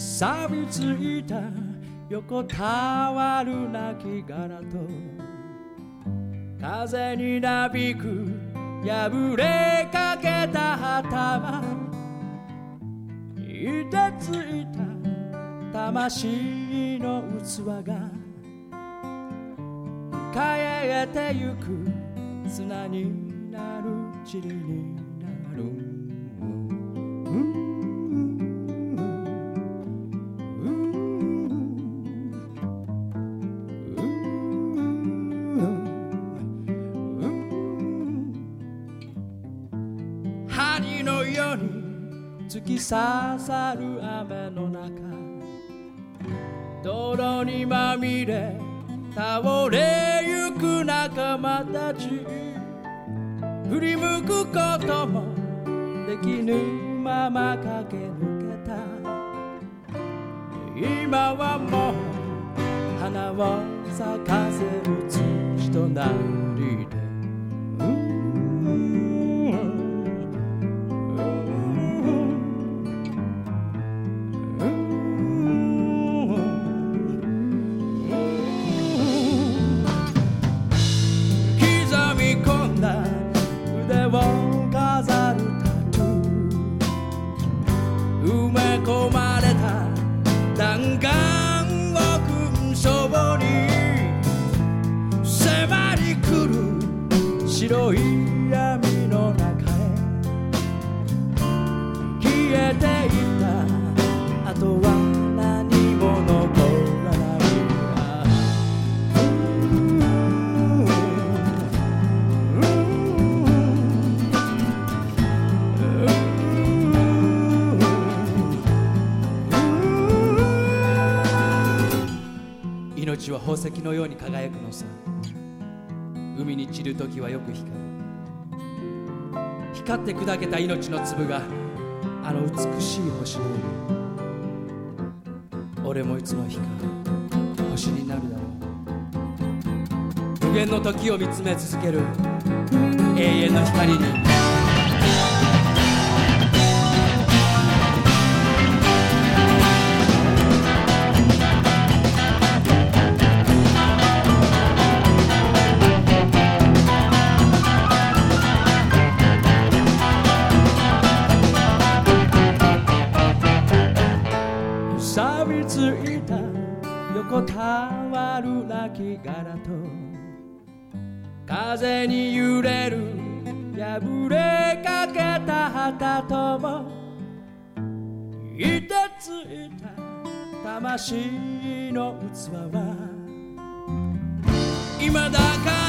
錆びついた横たわる亡きと風になびく破れかけた旗はいてついた魂の器が輝いてゆく砂になる塵になる。突き刺さる雨の中泥にまみれ倒れゆく仲間たち振り向くこともできぬまま駆け抜けた。今はもう花を咲かせる土となりで。白い闇の中へ消えていったあとは何も残らない命は宝石のように輝くのさ。海に散る時はよく光る。光って砕けた命の粒があの美しい星の上俺もいつの日か星になるだろう。無限の時を見つめ続ける永遠の光に。ついた横たわる亡き柄と風に揺れる破れかけた旗とも。いてついた魂の器は。今だかれゆく母が